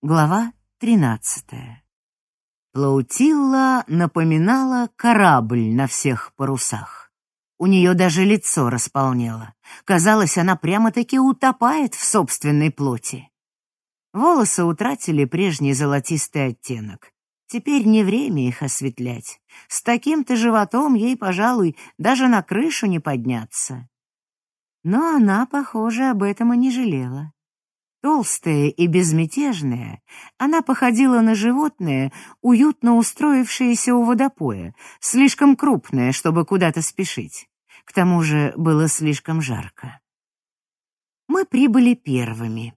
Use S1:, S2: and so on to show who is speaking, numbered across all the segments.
S1: Глава тринадцатая. Плаутилла напоминала корабль на всех парусах. У нее даже лицо располнело. Казалось, она прямо-таки утопает в собственной плоти. Волосы утратили прежний золотистый оттенок. Теперь не время их осветлять. С таким-то животом ей, пожалуй, даже на крышу не подняться. Но она, похоже, об этом и не жалела. Толстая и безмятежная, она походила на животное, уютно устроившееся у водопоя, слишком крупное, чтобы куда-то спешить. К тому же было слишком жарко. Мы прибыли первыми.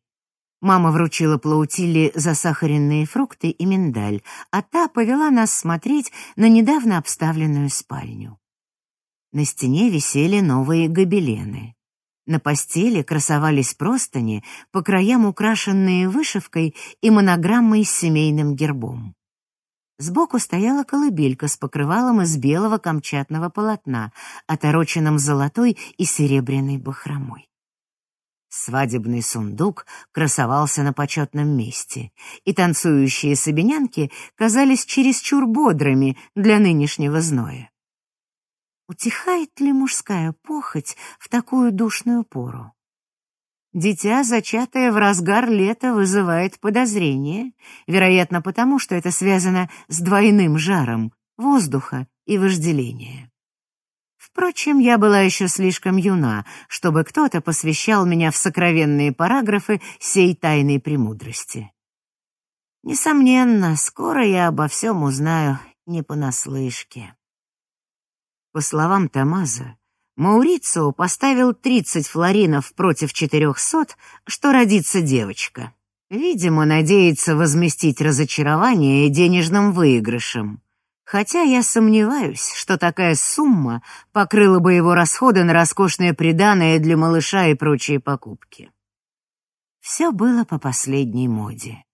S1: Мама вручила Плаутиле засахаренные фрукты и миндаль, а та повела нас смотреть на недавно обставленную спальню. На стене висели новые гобелены. На постели красовались простыни, по краям украшенные вышивкой и монограммой с семейным гербом. Сбоку стояла колыбелька с покрывалом из белого камчатного полотна, отороченным золотой и серебряной бахромой. Свадебный сундук красовался на почетном месте, и танцующие сабинянки казались чересчур бодрыми для нынешнего зноя. Утихает ли мужская похоть в такую душную пору? Дитя, зачатое в разгар лета, вызывает подозрение, вероятно, потому что это связано с двойным жаром воздуха и вожделения. Впрочем, я была еще слишком юна, чтобы кто-то посвящал меня в сокровенные параграфы сей тайной премудрости. Несомненно, скоро я обо всем узнаю не понаслышке. По словам Тамаза, Маурицио поставил 30 флоринов против 400, что родится девочка. Видимо, надеется возместить разочарование денежным выигрышем. Хотя я сомневаюсь, что такая сумма покрыла бы его расходы на роскошное приданое для малыша и прочие покупки. Все было по последней моде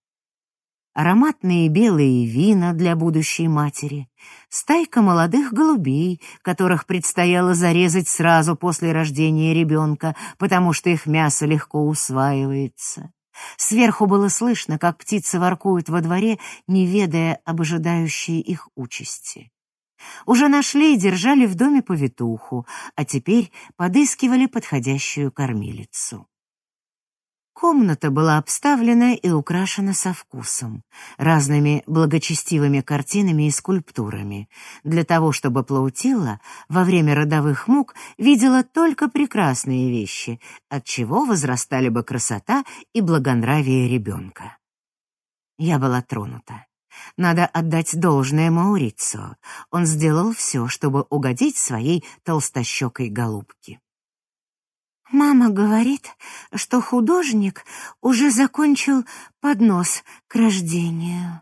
S1: ароматные белые вина для будущей матери, стайка молодых голубей, которых предстояло зарезать сразу после рождения ребенка, потому что их мясо легко усваивается. Сверху было слышно, как птицы воркуют во дворе, не ведая об ожидающей их участи. Уже нашли и держали в доме повитуху, а теперь подыскивали подходящую кормилицу. Комната была обставлена и украшена со вкусом, разными благочестивыми картинами и скульптурами, для того, чтобы Плаутилла во время родовых мук видела только прекрасные вещи, от чего возрастали бы красота и благонравие ребенка. Я была тронута. Надо отдать должное Маурицо. Он сделал все, чтобы угодить своей толстощекой голубке. Мама говорит, что художник уже закончил поднос к рождению,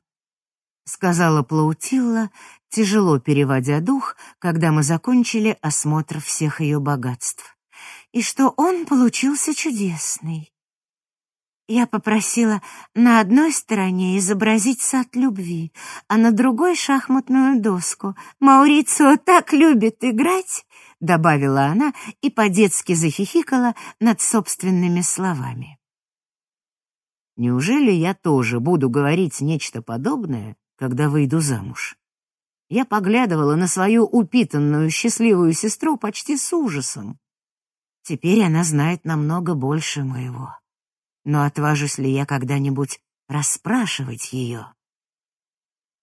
S1: сказала Плаутилла, тяжело переводя дух, когда мы закончили осмотр всех ее богатств, и что он получился чудесный. Я попросила на одной стороне изобразить сад любви, а на другой шахматную доску. Маурицио так любит играть, добавила она и по-детски захихикала над собственными словами. Неужели я тоже буду говорить нечто подобное, когда выйду замуж? Я поглядывала на свою упитанную счастливую сестру почти с ужасом. Теперь она знает намного больше моего но отважусь ли я когда-нибудь расспрашивать ее?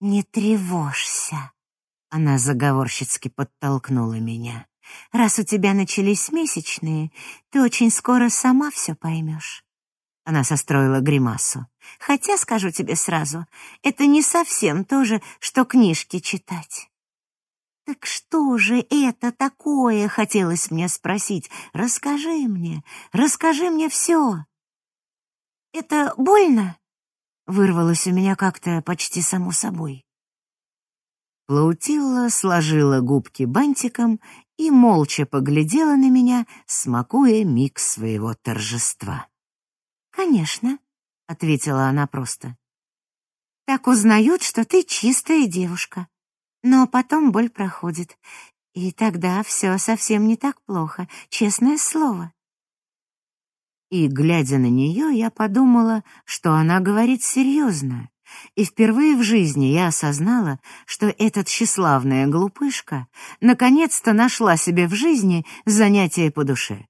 S1: «Не тревожься», — она заговорщицки подтолкнула меня. «Раз у тебя начались месячные, ты очень скоро сама все поймешь». Она состроила гримасу. «Хотя, скажу тебе сразу, это не совсем то же, что книжки читать». «Так что же это такое?» — хотелось мне спросить. «Расскажи мне, расскажи мне все». «Это больно?» — вырвалось у меня как-то почти само собой. Плаутилла сложила губки бантиком и молча поглядела на меня, смакуя миг своего торжества. «Конечно», — ответила она просто. «Так узнают, что ты чистая девушка. Но потом боль проходит, и тогда все совсем не так плохо, честное слово». И, глядя на нее, я подумала, что она говорит серьезно. И впервые в жизни я осознала, что эта тщеславная глупышка наконец-то нашла себе в жизни занятие по душе.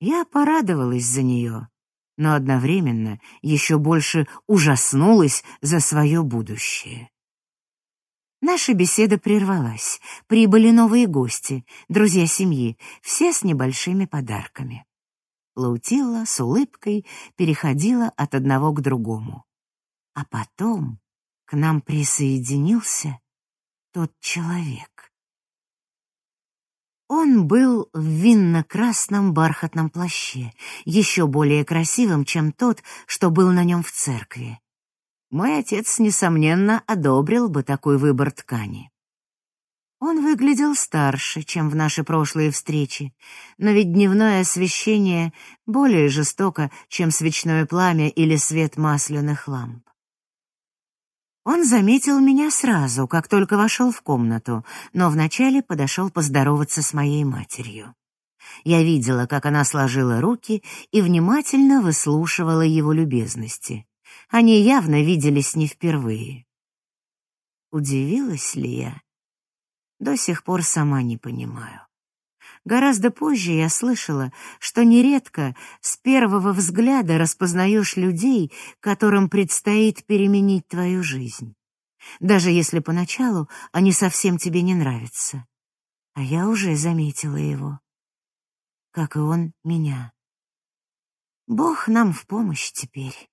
S1: Я порадовалась за нее, но одновременно еще больше ужаснулась за свое будущее. Наша беседа прервалась. Прибыли новые гости, друзья семьи, все с небольшими подарками. Лаутилла с улыбкой переходила от одного к другому. А потом к нам присоединился тот человек. Он был в винно-красном бархатном плаще, еще более красивым, чем тот, что был на нем в церкви. Мой отец, несомненно, одобрил бы такой выбор ткани. Он выглядел старше, чем в наши прошлые встречи, но ведь дневное освещение более жестоко, чем свечное пламя или свет масляных ламп. Он заметил меня сразу, как только вошел в комнату, но вначале подошел поздороваться с моей матерью. Я видела, как она сложила руки и внимательно выслушивала его любезности. Они явно виделись не впервые. Удивилась ли я? До сих пор сама не понимаю. Гораздо позже я слышала, что нередко с первого взгляда распознаешь людей, которым предстоит переменить твою жизнь. Даже если поначалу они совсем тебе не нравятся. А я уже заметила его. Как и он меня. Бог нам в помощь теперь.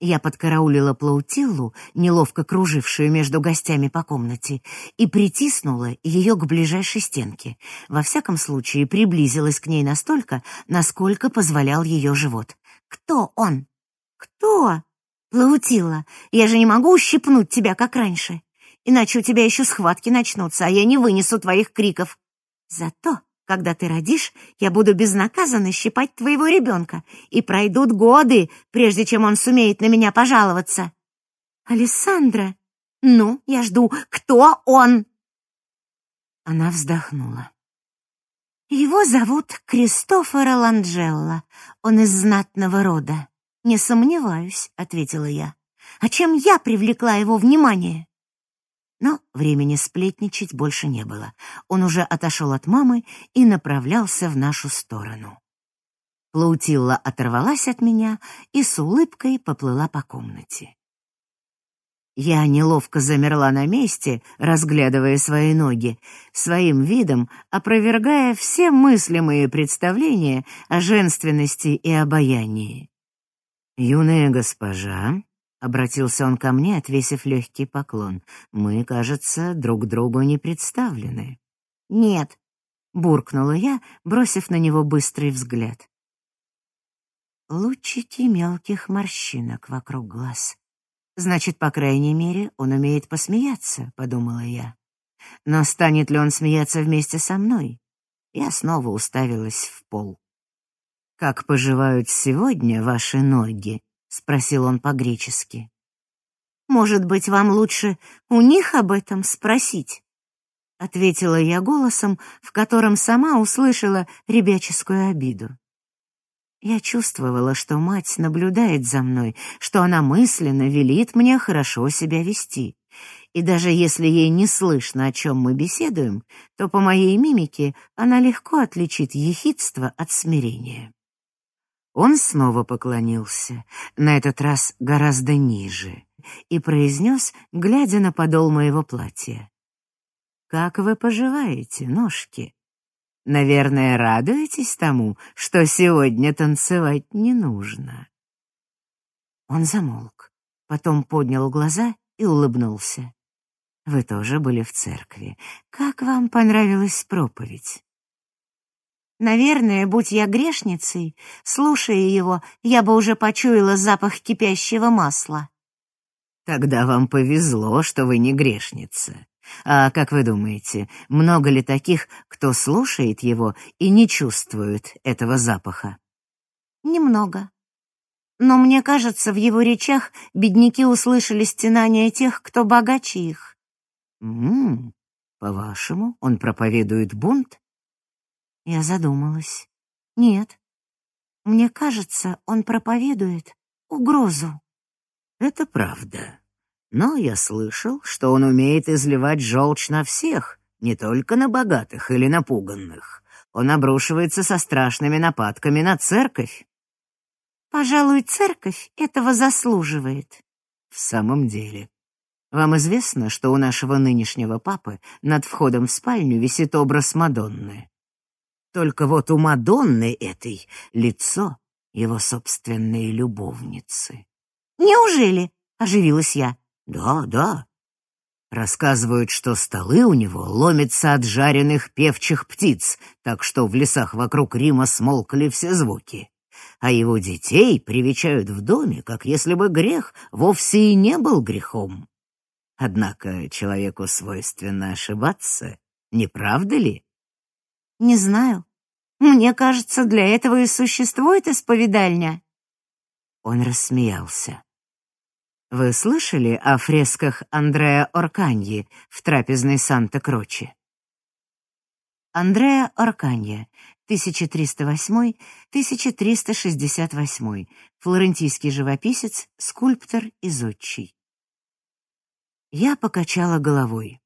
S1: Я подкараулила Плаутиллу, неловко кружившую между гостями по комнате, и притиснула ее к ближайшей стенке. Во всяком случае, приблизилась к ней настолько, насколько позволял ее живот. «Кто он?» «Кто?» «Плаутилла, я же не могу ущипнуть тебя, как раньше. Иначе у тебя еще схватки начнутся, а я не вынесу твоих криков. Зато когда ты родишь, я буду безнаказанно щипать твоего ребенка, и пройдут годы, прежде чем он сумеет на меня пожаловаться. Алессандра, ну, я жду. Кто он? Она вздохнула. Его зовут Кристофоро Ланджелло. Он из знатного рода. Не сомневаюсь, ответила я. А чем я привлекла его внимание? Но времени сплетничать больше не было. Он уже отошел от мамы и направлялся в нашу сторону. Плаутилла оторвалась от меня и с улыбкой поплыла по комнате. Я неловко замерла на месте, разглядывая свои ноги, своим видом опровергая все мыслимые представления о женственности и обаянии. «Юная госпожа», — обратился он ко мне, отвесив легкий поклон. «Мы, кажется, друг другу не представлены». «Нет», — буркнула я, бросив на него быстрый взгляд. Лучики мелких морщинок вокруг глаз. Значит, по крайней мере, он умеет посмеяться, подумала я. Но станет ли он смеяться вместе со мной? Я снова уставилась в пол. Как поживают сегодня ваши ноги? — спросил он по-гречески. «Может быть, вам лучше у них об этом спросить?» — ответила я голосом, в котором сама услышала ребяческую обиду. Я чувствовала, что мать наблюдает за мной, что она мысленно велит мне хорошо себя вести. И даже если ей не слышно, о чем мы беседуем, то по моей мимике она легко отличит ехидство от смирения. Он снова поклонился, на этот раз гораздо ниже, и произнес, глядя на подол моего платья. «Как вы поживаете, ножки? Наверное, радуетесь тому, что сегодня танцевать не нужно». Он замолк, потом поднял глаза и улыбнулся. «Вы тоже были в церкви. Как вам понравилась проповедь?» Наверное, будь я грешницей, слушая его, я бы уже почуяла запах кипящего масла. Тогда вам повезло, что вы не грешница. А как вы думаете, много ли таких, кто слушает его и не чувствует этого запаха? Немного. Но мне кажется, в его речах бедняки услышали стенания тех, кто богаче их. М-м, по-вашему, он проповедует бунт? Я задумалась. Нет, Мне кажется, он проповедует угрозу.
S2: Это правда. Но я слышал, что он умеет изливать желчь на всех, не только на богатых или напуганных. Он обрушивается со страшными нападками на церковь.
S1: Пожалуй, церковь этого заслуживает.
S2: В самом деле. Вам известно, что у нашего нынешнего папы над входом в спальню висит образ Мадонны? Только вот у Мадонны этой лицо его собственной любовницы.
S1: «Неужели?» — оживилась я.
S2: «Да, да». Рассказывают, что столы у него ломятся от жареных певчих птиц, так что в лесах вокруг Рима смолкли все звуки. А его детей привечают в доме, как если бы грех вовсе и не был грехом. Однако человеку свойственно ошибаться, не правда ли?
S1: Не знаю. Мне кажется, для этого и существует исповедальня.
S2: Он рассмеялся. Вы слышали о фресках Андреа Орканьи в трапезной Санта-Кроче?
S1: Андреа Орканья, 1308-1368, флорентийский живописец, скульптор и зодчий. Я покачала головой.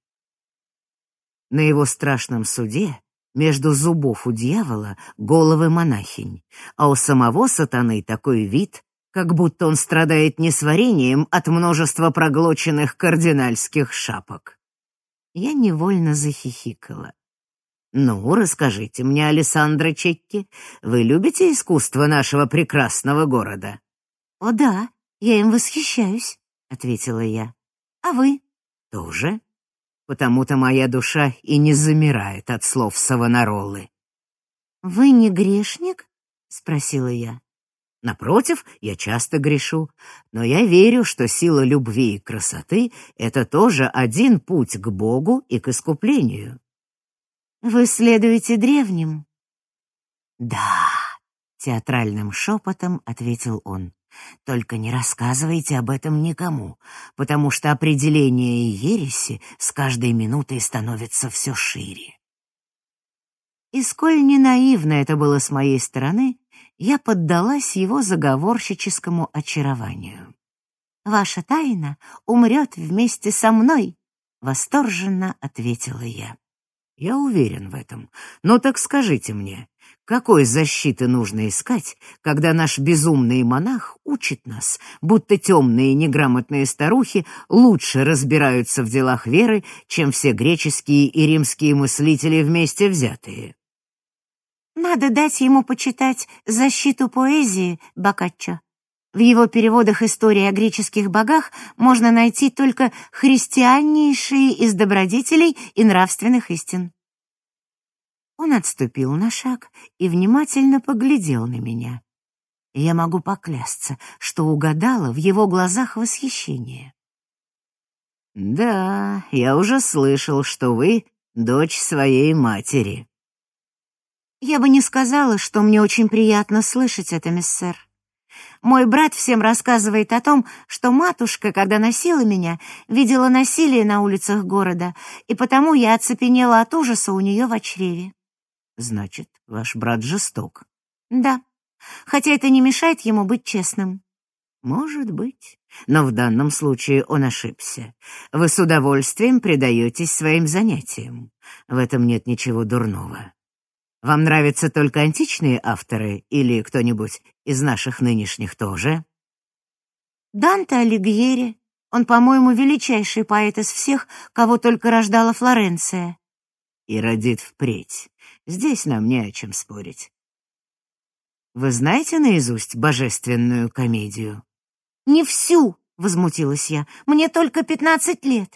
S1: На его страшном суде между зубов у дьявола головы монахинь, а у самого сатаны такой вид, как будто он страдает несварением от множества проглоченных кардинальских шапок. Я невольно захихикала. «Ну, расскажите мне, Алессандро Чекки, вы любите искусство нашего прекрасного города?» «О да, я им восхищаюсь», — ответила я. «А вы?»
S2: «Тоже?» Потому-то моя душа и не замирает от слов Савонаролы.
S1: «Вы не грешник?» — спросила я.
S2: Напротив, я часто грешу, но я верю, что сила любви и красоты — это тоже один путь к Богу и к искуплению.
S1: Вы следуете древним?
S2: Да, театральным шепотом ответил он. Только не рассказывайте об этом никому, потому что определение ереси с каждой минутой становится все шире.
S1: И сколь не наивно это было с моей стороны, я поддалась его заговорщическому очарованию. «Ваша тайна умрет вместе со мной», — восторженно ответила я.
S2: «Я уверен в этом. Но так скажите мне, какой защиты нужно искать, когда наш безумный монах учит нас, будто темные неграмотные старухи лучше разбираются в делах веры, чем все греческие и римские мыслители вместе взятые?
S1: Надо дать ему почитать «Защиту поэзии» Боккаччо. В его переводах истории о греческих богах можно найти только христианнейшие из добродетелей и нравственных истин. Он отступил на шаг и внимательно поглядел на меня. Я могу поклясться, что угадала в его глазах восхищение.
S2: «Да, я уже слышал, что вы дочь своей матери».
S1: «Я бы не сказала, что мне очень приятно слышать это, миссер. Мой брат всем рассказывает о том, что матушка, когда носила меня, видела насилие на улицах города, и потому я оцепенела от ужаса у нее в чреве.
S2: Значит, ваш брат жесток.
S1: Да, хотя это не мешает ему быть честным.
S2: Может быть, но в данном случае он ошибся. Вы с удовольствием предаетесь своим занятиям. В этом нет ничего дурного. Вам нравятся только античные авторы или кто-нибудь из наших нынешних тоже?
S1: Данте Алигьери. Он, по-моему, величайший поэт из всех, кого только рождала Флоренция.
S2: И родит впредь. Здесь нам не о чем спорить. Вы знаете наизусть божественную комедию?
S1: Не всю, возмутилась я. Мне только пятнадцать лет.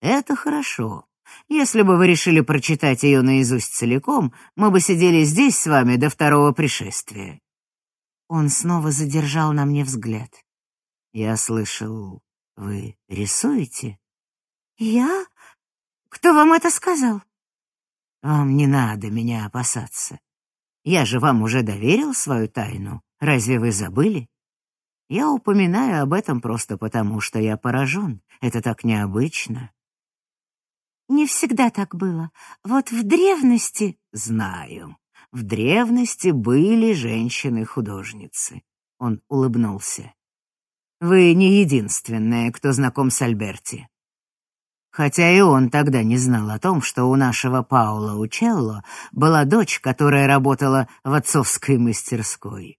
S2: Это хорошо. Если бы вы решили прочитать ее наизусть целиком, мы бы сидели здесь с вами до второго пришествия. Он снова задержал на мне взгляд. Я слышал, вы рисуете?
S1: Я? Кто вам это сказал?
S2: Вам не надо меня опасаться. Я же вам уже доверил свою тайну. Разве вы забыли? Я упоминаю об этом просто потому, что я поражен. Это так необычно.
S1: Не всегда так было. Вот в древности...
S2: Знаю. В древности были женщины-художницы. Он улыбнулся. Вы не единственная, кто знаком с Альберти. Хотя и он тогда не знал о том, что у нашего Паула Учелло была дочь, которая работала в отцовской мастерской.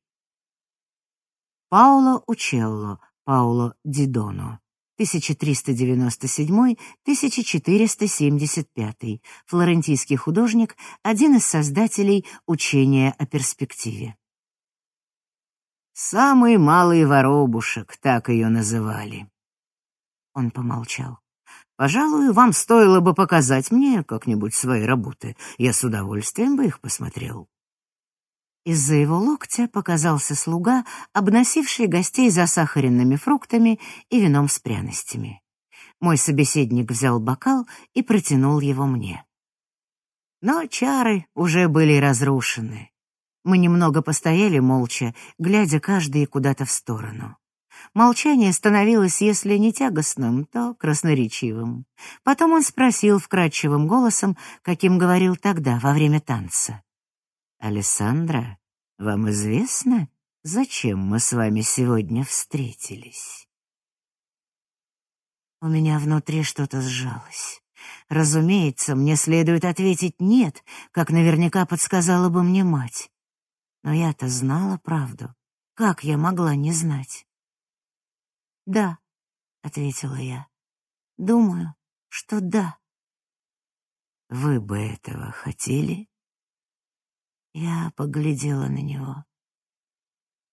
S2: Пауло Учелло, Пауло Дидоно, 1397-1475, флорентийский художник, один из создателей учения о перспективе. «Самый малый воробушек», так ее называли. Он помолчал. «Пожалуй, вам стоило бы показать мне как-нибудь свои работы. Я с удовольствием бы их посмотрел». Из-за его локтя показался слуга, обносивший гостей засахаренными фруктами и вином с пряностями. Мой собеседник взял бокал и протянул его мне. Но чары уже были разрушены. Мы немного постояли молча, глядя каждый куда-то в сторону. Молчание становилось, если не тягостным, то красноречивым. Потом он спросил вкрадчивым голосом, каким говорил тогда, во время танца. «Алессандра, вам известно, зачем мы с вами сегодня встретились?» У меня внутри что-то сжалось. Разумеется, мне следует ответить «нет», как наверняка подсказала бы мне мать. Но я-то знала правду. Как я могла не знать? «Да», — ответила я. «Думаю, что да». «Вы бы этого хотели?» Я поглядела на него.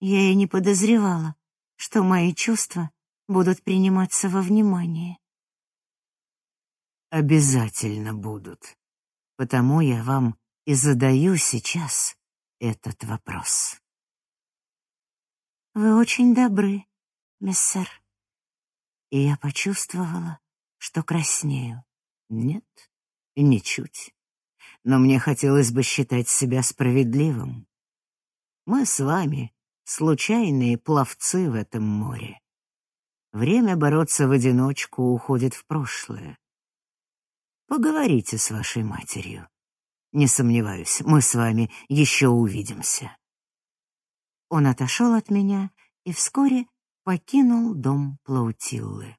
S2: Я и не подозревала, что мои чувства будут приниматься во внимание. Обязательно будут. Потому я вам и задаю сейчас этот вопрос. Вы очень добры, миссер. И я почувствовала, что краснею. Нет, ничуть но мне хотелось бы считать себя справедливым. Мы с вами случайные пловцы в этом море. Время бороться в одиночку уходит в прошлое. Поговорите с вашей матерью. Не сомневаюсь, мы с вами еще увидимся. Он отошел от меня и вскоре покинул дом Плаутиллы.